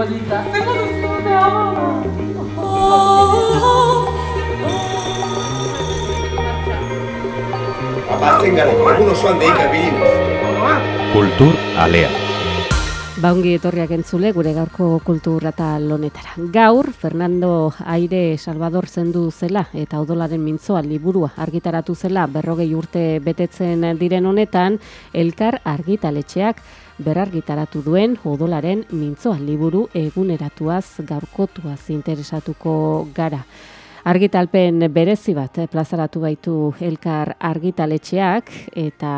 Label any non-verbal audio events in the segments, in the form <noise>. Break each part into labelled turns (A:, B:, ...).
A: polita, zengo duzu, da?
B: Abasten gara, egun osoan deika bilinez.
C: Kultur Alea.
D: Baungi etorriak entzule gure gaurko kultura eta lonetara. Gaur, Fernando Aire Salvador zendu zela eta odolaren mintzoa liburua argitaratu zela berrogei urte betetzen diren honetan, elkar argitaletxeak berargitaratu duen odolaren mintzoa liburu eguneratuaz gaurkotuaz interesatuko gara. Argitalpen berezi bat plazaratu baitu Elkar argitaletxeak eta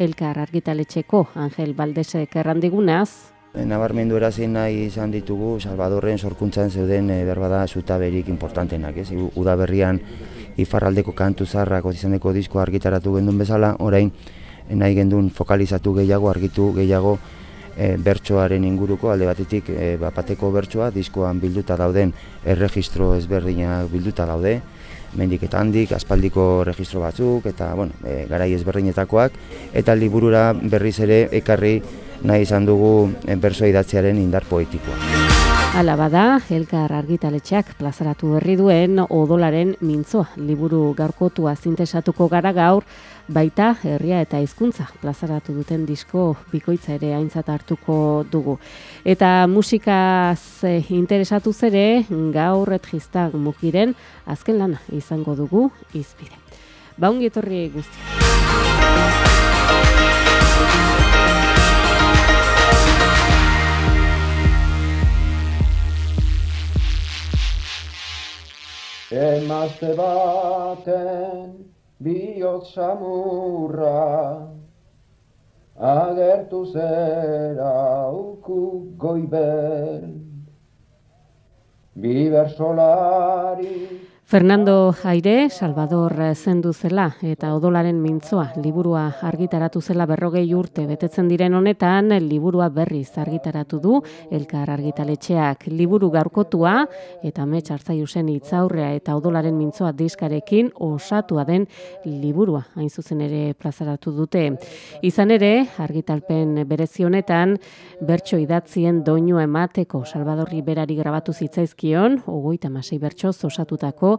D: Elkar argitaletxeko Angel Baldesek errandigunaz,
E: Nabarmendu erazi nahi izan ditugu Salvadorren sorkuntzan zeuden e, berbada zutaberik importantenak, ez? Udaberrian ifarraldeko kantu zarrak izaneko disko argitaratu gendun bezala, orain eh, nahi gendun fokalizatu gehiago, argitu gehiago e, bertsoaren inguruko, alde batetik e, bapateko bertsoa, diskoan bilduta dauden erregistro ezberdinak bilduta daude, mendik eta handik, aspaldiko registro batzuk, eta bueno, e, garai ezberdinetakoak, eta liburura berriz ere ekarri nahi izan dugu e, bersoa idatziaren indar poetikoa.
D: Hala bada, Elkar argitaletxeak plazaratu berri duen odolaren mintzoa liburu gaurkotua zintesatuko gara gaur, baita herria eta hizkuntza plazaratu duten disko bikoitza ere aintzat hartuko dugu. Eta musikaz eh, interesatu zere, gaur etxistak mugiren azken lana izango dugu izpide. Baungi etorri guzti.
F: Emazte baten bihotz samurra Agertu zera uku goiber Biber solari
D: Fernando Aire, Salvador zendu zela eta odolaren mintzoa liburua argitaratu zela berrogei urte betetzen diren honetan, liburua berriz argitaratu du Elkar argitaletxeak liburu gaurkotua eta mets hartzaiusen hitzaurrea eta odolaren mintzoa diskarekin osatua den liburua hain zuzen ere plazaratu dute. Izan ere, argitalpen berezi honetan, bertso idatzien doinua emateko Salvadorri berari grabatu zitzaizkion, ogoita masei bertsoz osatutako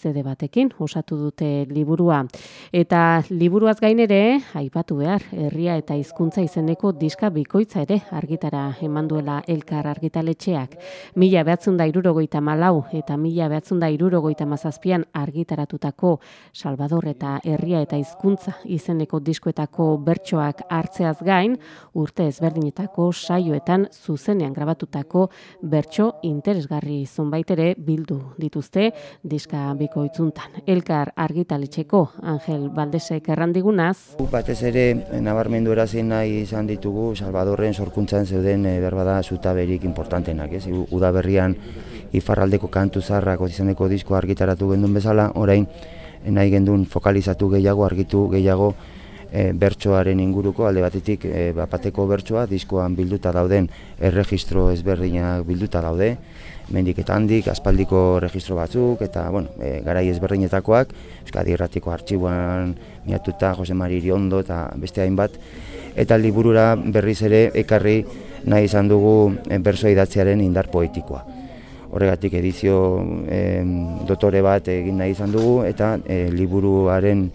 D: zede batekin osatu dute liburua. Eta liburuaz gain ere, aipatu behar, herria eta hizkuntza izeneko diska bikoitza ere argitara eman duela elkar argitaletxeak. Mila behatzen da irurogoita malau eta mila behatzen da irurogoita mazazpian argitaratutako Salvador eta herria eta hizkuntza izeneko diskoetako bertsoak hartzeaz gain, urte ezberdinetako saioetan zuzenean grabatutako bertso interesgarri zonbait ere bildu dituzte diska bikoitzuntan. Elkar argitaletxeko Angel Baldesek errandigunaz,
E: Batez ere nabarmendu erazi nahi izan ditugu Salvadorren sorkuntzan zeuden e, berbada zutaberik importantenak, ez? Udaberrian ifarraldeko kantu zarrak izaneko disko argitaratu gendun bezala, orain eh, nahi gendun fokalizatu gehiago, argitu gehiago e, bertsoaren inguruko, alde batetik e, bapateko bertsoa, diskoan bilduta dauden erregistro ezberdinak bilduta daude, mendik eta handik, aspaldiko registro batzuk, eta bueno, e, garai ezberdinetakoak, Euskadi Irratiko Artxiboan miatuta, Jose Mari Iriondo eta beste hainbat, eta liburura berriz ere ekarri nahi izan dugu e, bersoa idatziaren indar poetikoa. Horregatik edizio e, dotore bat egin nahi izan dugu, eta e, liburuaren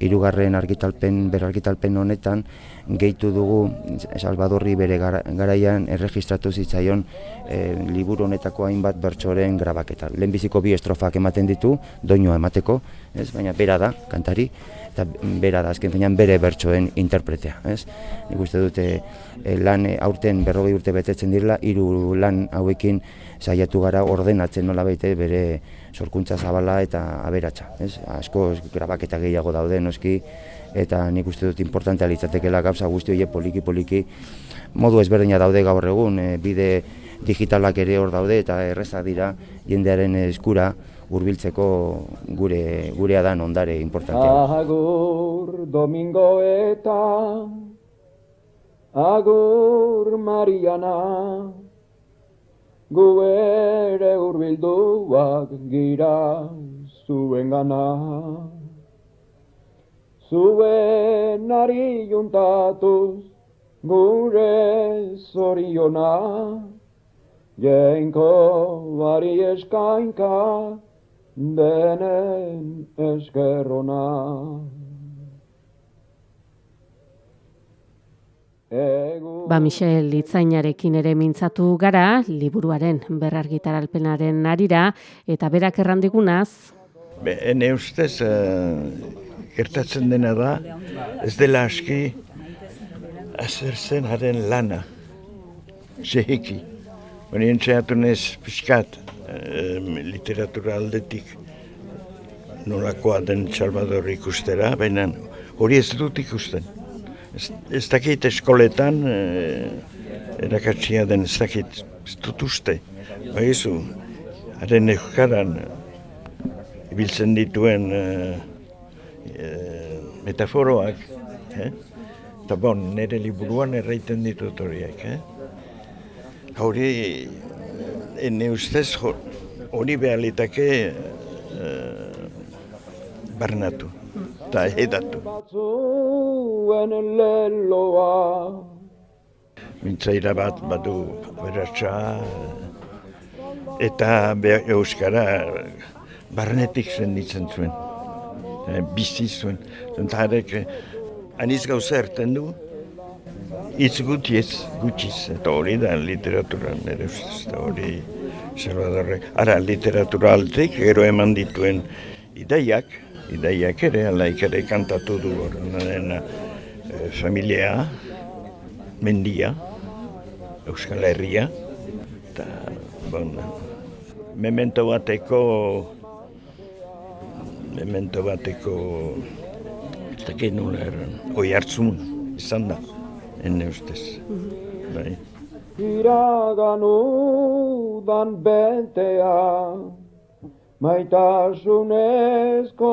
E: hirugarren argitalpen, berargitalpen honetan gehitu dugu Salvadorri bere gara- garaian erregistratu zitzaion e, liburu honetako hainbat bertsoren grabaketa. Lehenbiziko bi estrofak ematen ditu, doinua emateko, ez? baina bera da, kantari, eta bera da, azken finean bere bertsoen interpretea. Ez? Nik uste dute e, lan aurten berrogei urte betetzen direla, hiru lan hauekin saiatu gara ordenatzen nola baite bere sorkuntza zabala eta aberatsa. Ez? Asko grabaketa gehiago daude noski, eta nik uste dut importantea litzatekeela gauza guzti horiek poliki-poliki modu ezberdina daude gaur egun, e, bide digitalak ere hor daude eta errezak dira jendearen eskura hurbiltzeko gure gurea dan ondare importantea.
F: Agur Domingo eta Agur Mariana Gu ere urbilduak gira zuen gana zuenari juntatuz gure zoriona, jenko bari eskainka denen eskerrona.
D: Ba Michel Litzainarekin ere mintzatu gara, liburuaren berrargitaralpenaren arira, eta berak errandigunaz,
G: Be, ene ustez, eh, gertatzen dena da, ez dela aski, azertzen haren lana, zeheki. Bonien txeatu nez pixkat, eh, literatura aldetik, nolakoa den Salvador ikustera, baina hori ez dut ikusten. Ez, ez dakit eskoletan, eh, erakatsia den ez dakit, ez dut uste. Baizu, haren euskaran, ibiltzen dituen eh, eh, metaforoak, eh? eta bon, nire liburuan erraiten ditut horiek. Eh? Hori, ene ustez, hori behar litake eh, barnatu eta edatu.
F: Batzuen leloa.
G: Mintzaira bat badu beratxa eta be, euskara barnetik senditzen zuen, eh, bizi zuen. Eta harek eh, aniz gauza erten du, hitz gutiez, gutxiz, eta hori da literaturan ere ustez, eta hori Salvadorrek. Ara, literatura altik, gero eman dituen ideiak, ideiak ere, alaik ere kantatu du eh, familia, mendia, Euskal Herria, eta, bon, memento bateko, memento bateko, ez dakit nola erran, oi hartzun, izan da, ene ustez, bai.
F: iragan udan bentea, maitasunezko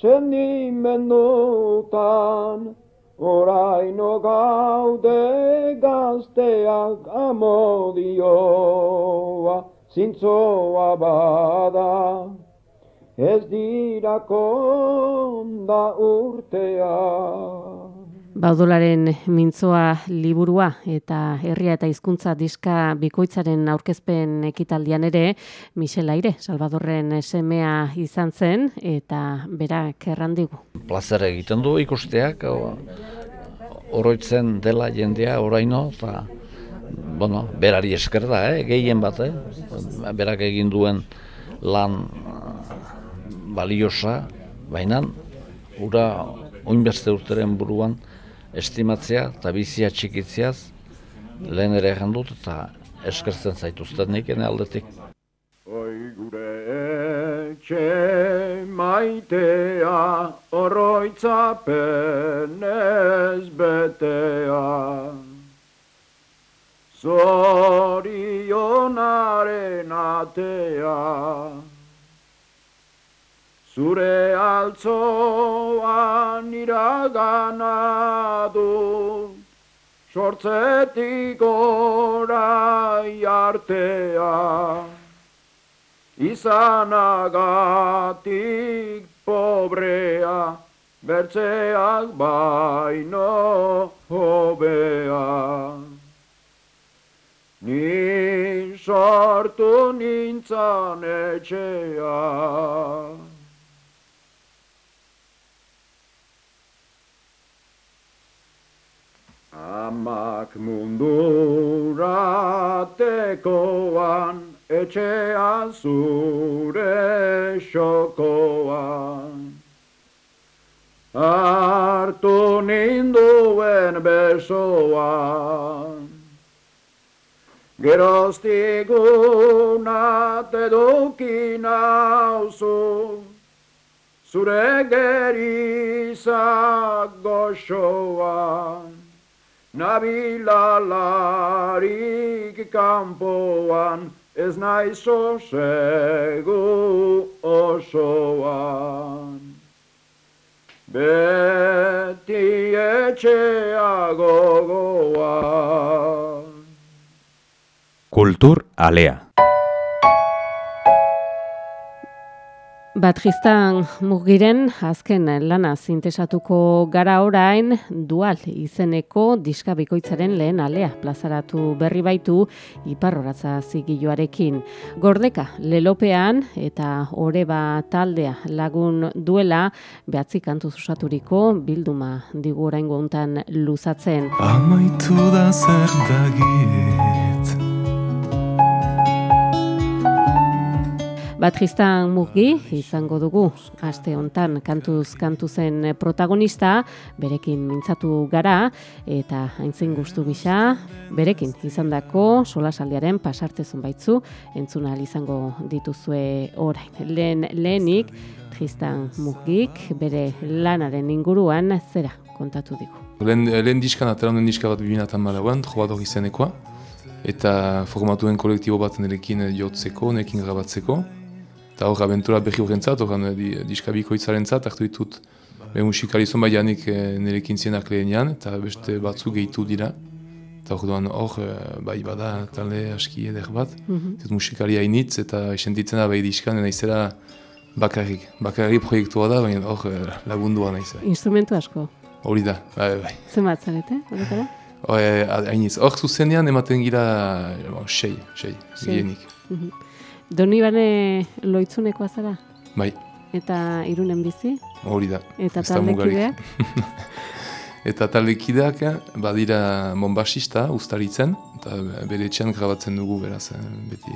F: sendimendutan, oraino gaude gazteak amodioa, zintzoa bada, ez dira konda urtea.
D: Baudolaren mintzoa liburua eta herria eta hizkuntza diska bikoitzaren aurkezpen ekitaldian ere Michel Aire, Salvadorren semea izan zen eta berak errandigu.
H: plazer egiten du ikusteak, oroitzen dela jendea oraino, eta, bueno, berari esker da, eh, gehien bat, eh? berak egin duen lan eh, baliosa, baina ura oinbeste urteren buruan estimatzea eta bizia txikitzeaz lehen ere egin dut eta eskertzen zaituzten nik ene aldetik.
F: Oi gure etxe maitea oroitzapenez betea. Zorionaren atea. Zure altzoan iragana du, sortzetik orai artea. Izanagatik pobrea, bertzeak baino hobea. Ni sortu nintzan etxea. Amak munduratekoan, etxea zure xokoan. Hartu ninduen besoan, Geroztigunat eduki nauzu, zure gerizak goxoan. Nabilalarik kanpoan, ez naiz sosegu osoan. Beti etxea gogoan.
C: Kultur alea.
D: Batristan mugiren azken lana zintesatuko gara orain dual izeneko diska bikoitzaren lehen alea plazaratu berri baitu iparroratza zigiloarekin. Gordeka lelopean eta oreba taldea lagun duela behatzi kantu zusaturiko bilduma digu orain hontan luzatzen.
I: Amaitu da zer dagiet
D: Batristan Mugi izango dugu aste hontan kantuz kantuzen protagonista, berekin mintzatu gara eta aintzin gustu gisa berekin izandako solasaldiaren pasartezun baitzu entzuna izango dituzue orain. Lehen lehenik Tristan Mugik bere lanaren inguruan zera kontatu digu.
J: Lehen, lehen diskan atera den diska bat bibina eta malauan, trobador izenekoa, eta formatuen kolektibo bat nerekin jotzeko, nerekin grabatzeko. Eta hor, abentura behi horrentzat, horren di, diska bikoitzaren zat, hartu ditut be musikalizon bai janik e, nerekin zienak lehenean, eta beste batzu gehitu dira. Eta hor hor, e, bai bada talde aski eder bat,
D: Mhm.
J: ez musikari hainitz, eta esentitzen da bai diskan, naizera bakarrik. Bakarrik proiektua da, baina hor lagundua naizera.
D: Instrumentu asko.
J: Hori da, bai, bai.
D: Zenbat zarete, horretara?
J: Hor, hainiz, hor zuzenean ematen gira, sei, sei,
D: Sei.
J: gehienik.
D: Mhm. Donibane loitzunekoa zara?
J: Bai,
D: Eta irunen bizi?
J: hori da.
D: Eta taldekideak? <laughs>
J: Eta taldekideak eh, badira monbasista ustaritzen, eta bere etxean grabatzen dugu beraz, eh, beti.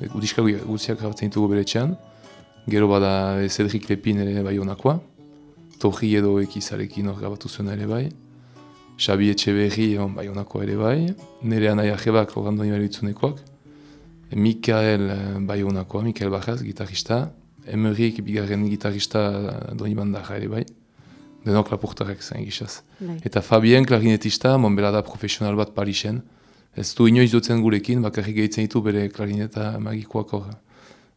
J: Be- Diska gu- guztiak grabatzen ditugu bere etxean. Gero bada eh, Cedric Lepin ere bai honakoa. Torri edo ekizarekin hor grabatu zuen ere bai. Xabi Etxeberri on, bai honakoa ere bai. Nere anai ajebak horrandoni bere itzunekoak. Mikael eh, bai honakoa, Mikael Bajaz, gitarrista. Emerik bigarren gitarrista doni bandarra ere bai. Denok lapurtarrak zen gizaz.
D: Bai.
J: Eta Fabien klarinetista, monbela da profesional bat Parisen. Ez du inoiz dutzen gurekin, bakarrik gehitzen ditu bere klarineta magikoak hor.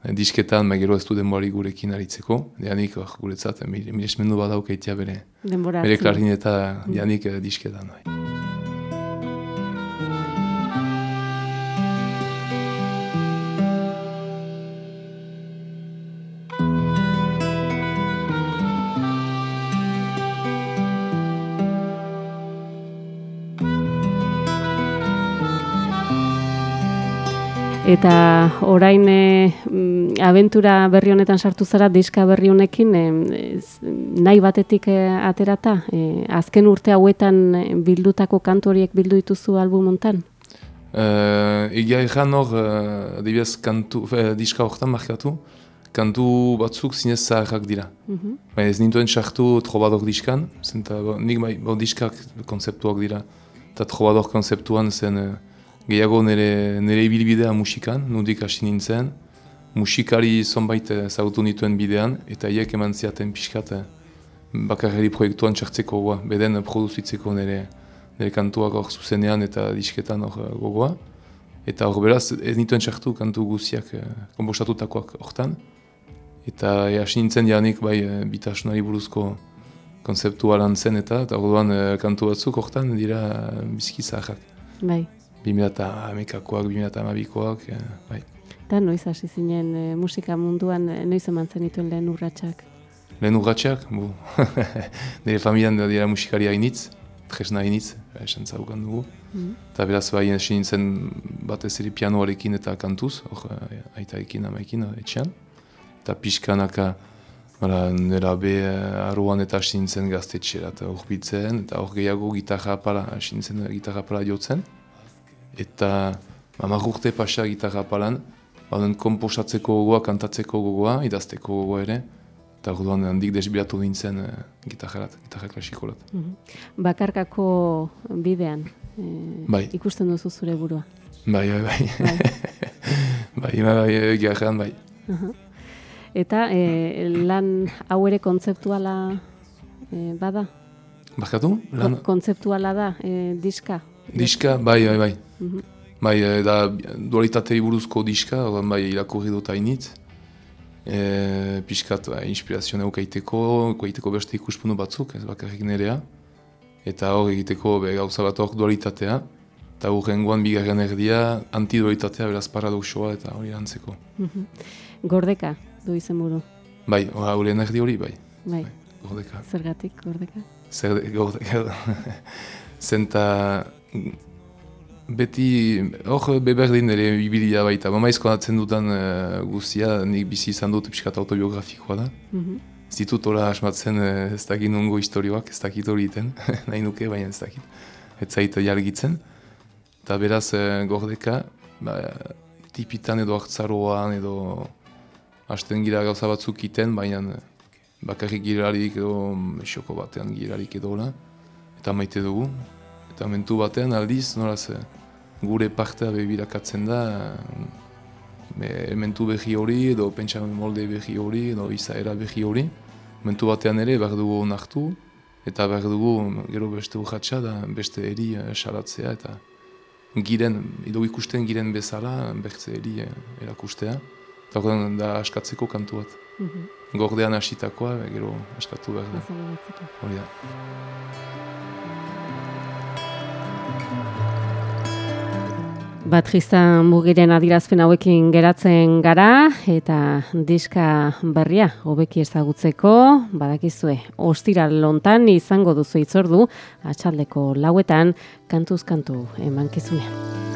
J: Eh, Disketan, magero ez du denbori gurekin aritzeko. Dianik hor guretzat, mil- milesmendu badauk eitea bere,
D: Denbora
J: bere klarineta dianik eh, disketan. Bai.
D: Eta orain e, mm, abentura berri honetan sartu zara diska berri honekin e, nahi batetik e, aterata e, azken urte hauetan e, bildutako kantu horiek bildu dituzu album hontan.
J: Uh, egia erran hor, uh, adibidez, kantu, fe, diska horretan markatu, kantu batzuk zinez zaharrak dira.
D: Mhm.
J: Baina ez nintuen sartu trobador diskan, zenta nik bai, bo diskak konzeptuak dira. Eta trobador konzeptuan zen eh, gehiago nire, nire ibilbidea musikan, nudik hasi nintzen. Musikari zonbait ezagutu nituen bidean, eta hiek eman ziaten pixkat eh, bakarreri proiektuan txartzeko gogoa, beden produzitzeko nire, nire kantuak hor zuzenean eta disketan hor eh, gogoa. Eta hor beraz ez nituen txartu kantu guziak eh, konbostatutakoak hortan. Eta hasi nintzen janik bai bitasunari buruzko konzeptua lan zen eta eta orduan kantu batzuk hortan dira bizki zaharrak.
D: Bai.
J: 2008koak, 2008koak, e, bai.
D: Eta noiz hasi zinen e, musika munduan e, noiz eman zenituen lehen urratsak.
J: Lehen urratxak, bu, <laughs> nire familian dira musikari hainitz, tresna hainitz, ba, esan zaukan dugu.
D: Mhm.
J: Eta beraz bai hasi nintzen batez ere pianoarekin eta kantuz, hor aitarekin, amaekin etxean. Eta pixkanaka, Bara, nera be eh, arruan eta hasi nintzen gaztetxera eta urbitzen, eta hor gehiago gitarra apala, hasi nintzen gitarra apala jotzen. Eta hamar urte pasa gitarra apalan, baden komposatzeko gogoa, kantatzeko gogoa, idazteko gogoa ere, eta orduan handik desbilatu nintzen uh, gitarrat, gitarra klasikolat.
D: Mhm. Bakarkako bidean e,
J: Bai.
D: ikusten duzu zure burua.
J: Bai, bai, bai. bai, <laughs> bai, bai, egia erran, bai.
D: Aha. Eta e, lan hau ere kontzeptuala e, bada?
J: Barkatu? Lan?
D: Ko- kontzeptuala da, e, diska?
J: Diska, bai, bai, bai.
D: Mhm.
J: Bai, da dualitatei buruzko diska, ordan bai irakurri dut hainitz. E, pixkat ba, inspirazio neukaiteko, koiteko beste ikuspunu batzuk, ez bakarrik nerea. Eta hor egiteko be, gauza bat hor dualitatea. Eta hurrengoan bigarren erdia, antidualitatea beraz paradoxoa eta hori antzeko.
D: Mhm. Gordeka du izenburu.
J: Bai, haulen erdi hori, bai.
D: Bai.
J: Gordeka.
D: Zergatik, gordeka?
J: Zer, gordeka. <laughs> Zenta beti, hor beberdin ere ibilia baita. Mamaizko atzen dutan uh, guztia, nik bizi izan dut piskat autobiografikoa da.
D: Mhm.
J: Ez ditut hola asmatzen eh, ez dakit nungo historioak, ez dakit hori iten, <laughs> nahi nuke, baina ez dakit. Ez zait jargitzen. Eta beraz eh, gordeka, ba, tipitan edo hartzaroan edo hasten gira gauza batzuk iten, baina bakarrik girarik edo xoko batean girarik edo hola. Eta maite dugu. Eta mentu batean aldiz, nolaz, eh, gure partea bebirakatzen da, e, mentu behi hori edo pentsamen molde behi hori edo izaera behi hori. Mentu batean ere behar dugu onartu eta behar dugu gero beste urratxa da beste eri eh, salatzea eta giren, edo ikusten giren bezala bertze eri eh, erakustea. Eta orduan da askatzeko kantu bat.
D: Mhm.
J: Gordean hasitakoa gero askatu behar da. Hori da.
D: Batristan mugiren adirazpen hauekin geratzen gara eta diska berria hobeki ezagutzeko badakizue ostira lontan izango duzu itzordu atxaldeko lauetan kantuz kantu emankizunean.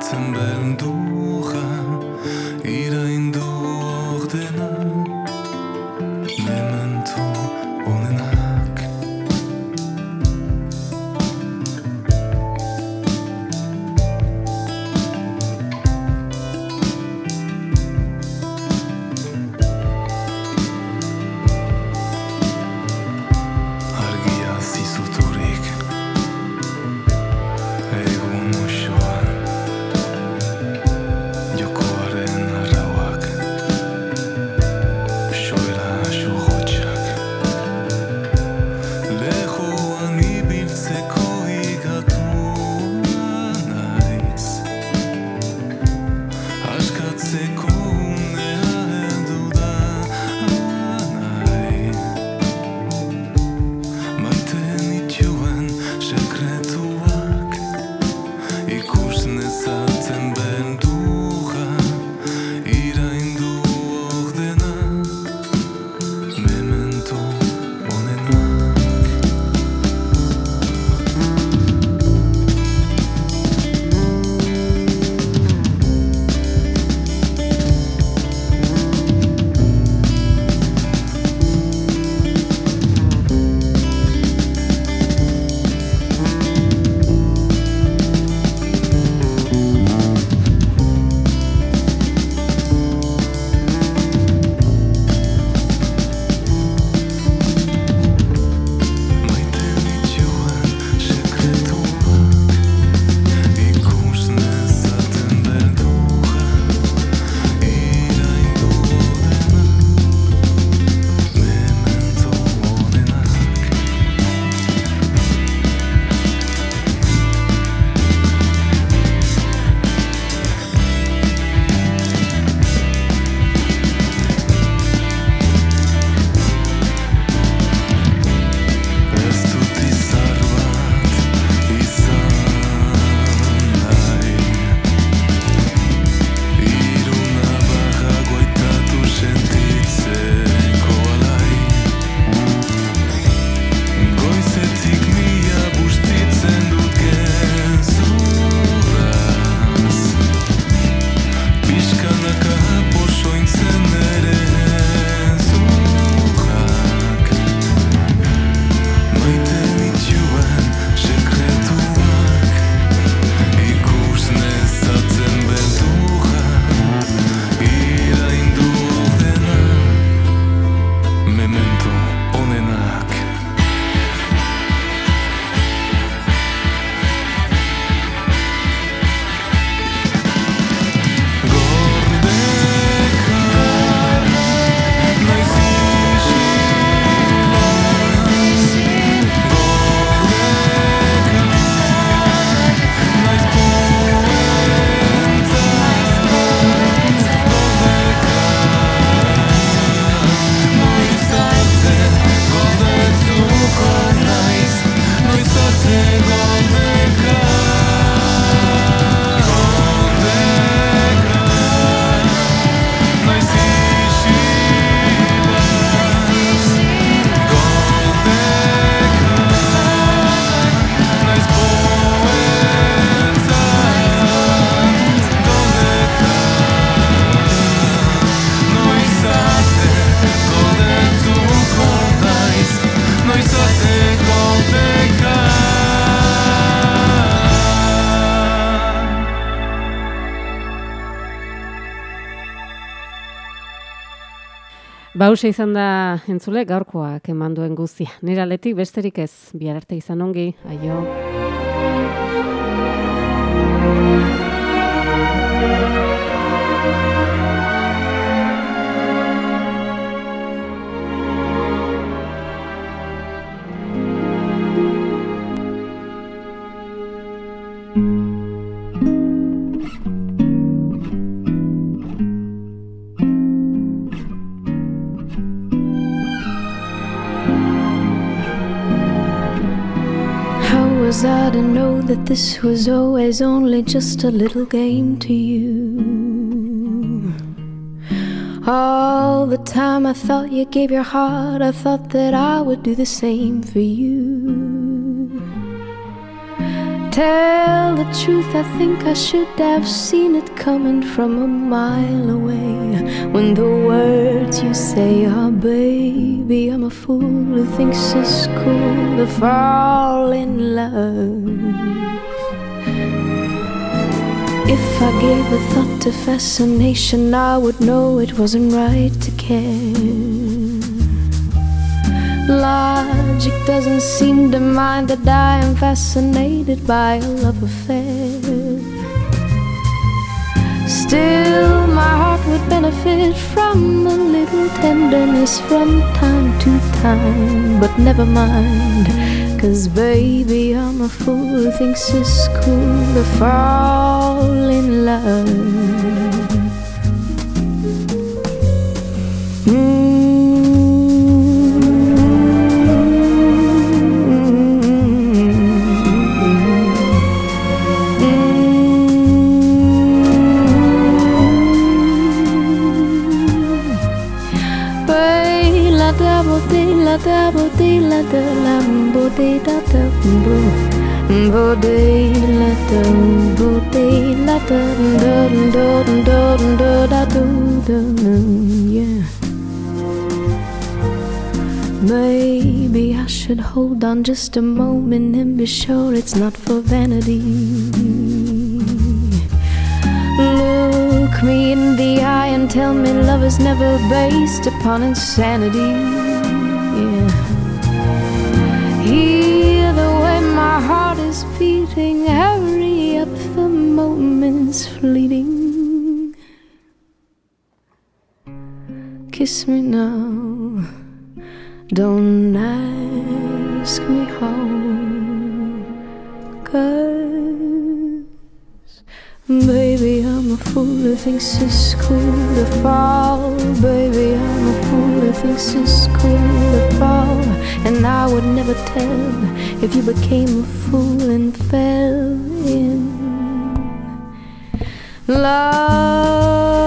I: 惨白了多寒一
D: Bause izan da entzule gaurkoak eman duen guztia. Nire aletik besterik ez, bihar arte izan ongi, aio.
K: Was I to know that this was always only just a little game to you? All the time I thought you gave your heart, I thought that I would do the same for you. Tell the truth, I think I should have seen it coming from a mile away. When the words you say are, baby, I'm a fool who thinks it's cool to fall in love. If I gave a thought to fascination, I would know it wasn't right to care. Doesn't seem to mind that I am fascinated by a love affair. Still, my heart would benefit from a little tenderness from time to time. But never mind, cause baby, I'm a fool who thinks it's cool to fall in love. La da bo de la da la bo de da da bo bo de la da bo de la da da da da da da da da. Maybe I should hold on just a moment and be sure it's not for vanity. Look me in the eye and tell me love is never based upon insanity. My heart is beating, hurry up, the moment's fleeting. Kiss me now, don't ask me how. Cause Baby, I'm a fool who thinks it's cool to fall. Baby, I'm a fool who thinks it's cool to fall. And I would never tell if you became a fool and fell in love.